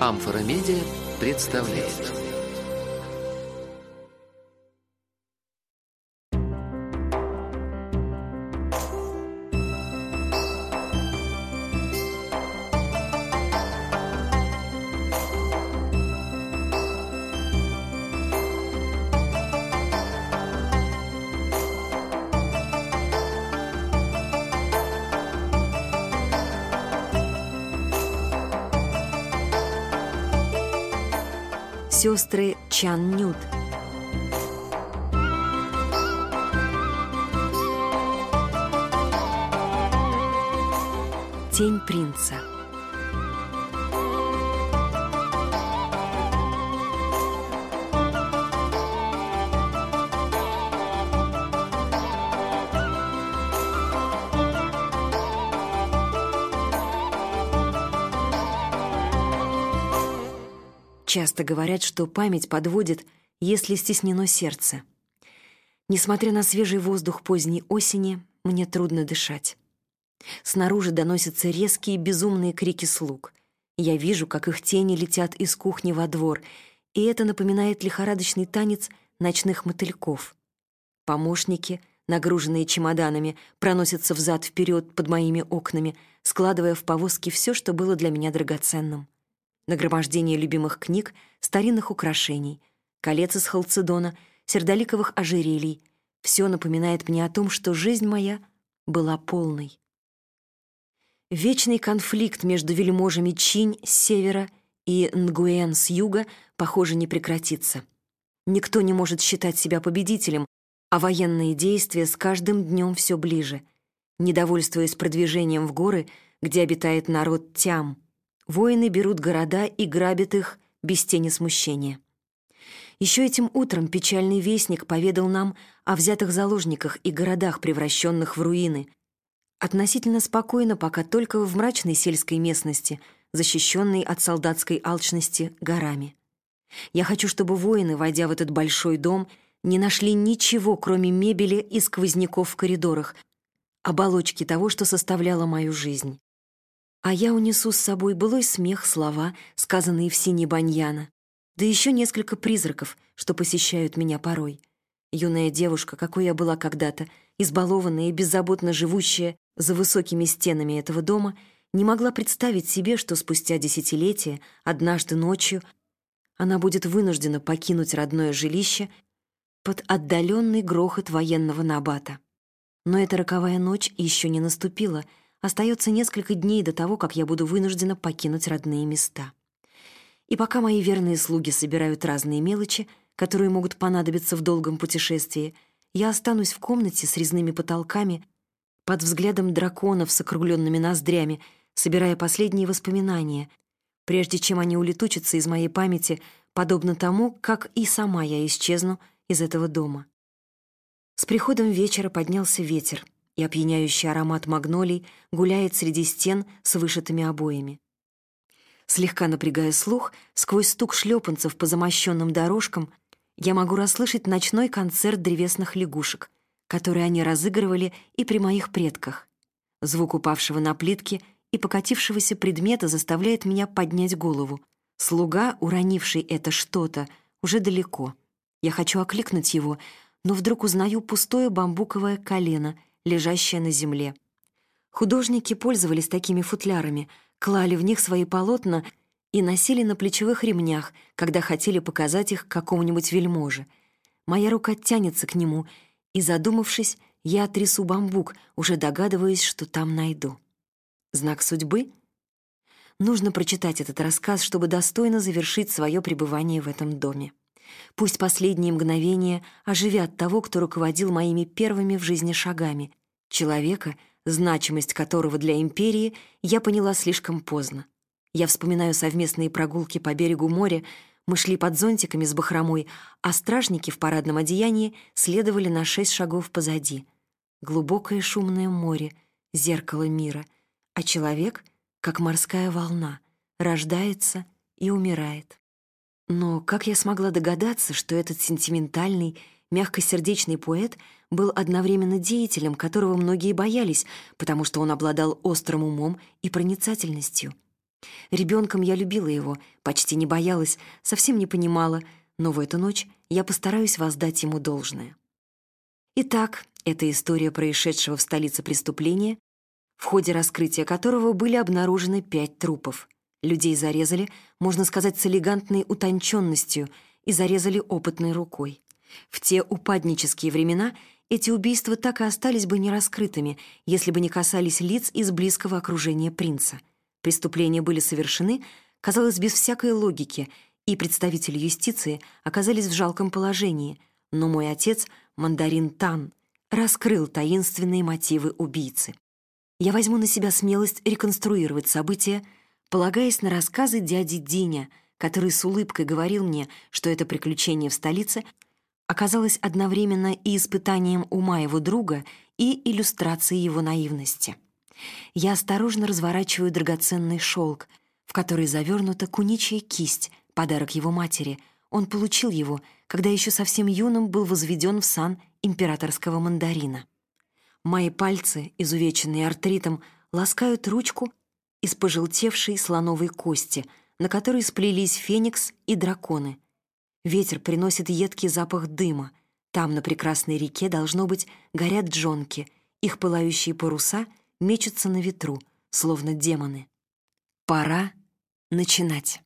Амфора Медиа представляет. Сестры Чан Нют. Тень принца. Часто говорят, что память подводит, если стеснено сердце. Несмотря на свежий воздух поздней осени, мне трудно дышать. Снаружи доносятся резкие безумные крики слуг. Я вижу, как их тени летят из кухни во двор, и это напоминает лихорадочный танец ночных мотыльков. Помощники, нагруженные чемоданами, проносятся взад-вперед под моими окнами, складывая в повозки все, что было для меня драгоценным нагромождение любимых книг, старинных украшений, колец из халцедона, сердоликовых ожерелий. Все напоминает мне о том, что жизнь моя была полной. Вечный конфликт между вельможами Чинь с севера и Нгуэн с юга, похоже, не прекратится. Никто не может считать себя победителем, а военные действия с каждым днем все ближе. Недовольствуясь продвижением в горы, где обитает народ Тям — Воины берут города и грабят их без тени смущения. Еще этим утром печальный вестник поведал нам о взятых заложниках и городах, превращенных в руины. Относительно спокойно, пока только в мрачной сельской местности, защищенной от солдатской алчности горами. Я хочу, чтобы воины, войдя в этот большой дом, не нашли ничего, кроме мебели и сквозняков в коридорах, оболочки того, что составляло мою жизнь. А я унесу с собой былой смех, слова, сказанные в сине баньяна, да еще несколько призраков, что посещают меня порой. Юная девушка, какой я была когда-то, избалованная и беззаботно живущая за высокими стенами этого дома, не могла представить себе, что спустя десятилетия, однажды ночью, она будет вынуждена покинуть родное жилище под отдаленный грохот военного набата. Но эта роковая ночь еще не наступила — Остается несколько дней до того, как я буду вынуждена покинуть родные места. И пока мои верные слуги собирают разные мелочи, которые могут понадобиться в долгом путешествии, я останусь в комнате с резными потолками, под взглядом драконов с округленными ноздрями, собирая последние воспоминания, прежде чем они улетучатся из моей памяти, подобно тому, как и сама я исчезну из этого дома. С приходом вечера поднялся ветер — и опьяняющий аромат магнолий гуляет среди стен с вышитыми обоями. Слегка напрягая слух, сквозь стук шлепанцев по замощенным дорожкам, я могу расслышать ночной концерт древесных лягушек, который они разыгрывали и при моих предках. Звук упавшего на плитки и покатившегося предмета заставляет меня поднять голову. Слуга, уронивший это что-то, уже далеко. Я хочу окликнуть его, но вдруг узнаю пустое бамбуковое колено — лежащая на земле. Художники пользовались такими футлярами, клали в них свои полотна и носили на плечевых ремнях, когда хотели показать их какому-нибудь вельможе. Моя рука тянется к нему, и, задумавшись, я трясу бамбук, уже догадываясь, что там найду. Знак судьбы? Нужно прочитать этот рассказ, чтобы достойно завершить свое пребывание в этом доме. Пусть последние мгновения оживят того, кто руководил моими первыми в жизни шагами, человека, значимость которого для империи я поняла слишком поздно. Я вспоминаю совместные прогулки по берегу моря, мы шли под зонтиками с бахромой, а стражники в парадном одеянии следовали на шесть шагов позади. Глубокое шумное море, зеркало мира, а человек, как морская волна, рождается и умирает. Но как я смогла догадаться, что этот сентиментальный, мягкосердечный поэт был одновременно деятелем, которого многие боялись, потому что он обладал острым умом и проницательностью? Ребенком я любила его, почти не боялась, совсем не понимала, но в эту ночь я постараюсь воздать ему должное. Итак, это история происшедшего в столице преступления, в ходе раскрытия которого были обнаружены пять трупов. Людей зарезали, можно сказать, с элегантной утонченностью и зарезали опытной рукой. В те упаднические времена эти убийства так и остались бы нераскрытыми, если бы не касались лиц из близкого окружения принца. Преступления были совершены, казалось, без всякой логики, и представители юстиции оказались в жалком положении, но мой отец, мандарин Тан, раскрыл таинственные мотивы убийцы. Я возьму на себя смелость реконструировать события, полагаясь на рассказы дяди Диня, который с улыбкой говорил мне, что это приключение в столице оказалось одновременно и испытанием ума его друга, и иллюстрацией его наивности. Я осторожно разворачиваю драгоценный шелк, в который завернута куничья кисть, подарок его матери. Он получил его, когда еще совсем юным был возведен в сан императорского мандарина. Мои пальцы, изувеченные артритом, ласкают ручку из пожелтевшей слоновой кости, на которой сплелись феникс и драконы. Ветер приносит едкий запах дыма. Там, на прекрасной реке, должно быть, горят джонки. Их пылающие паруса — мечутся на ветру, словно демоны. Пора начинать.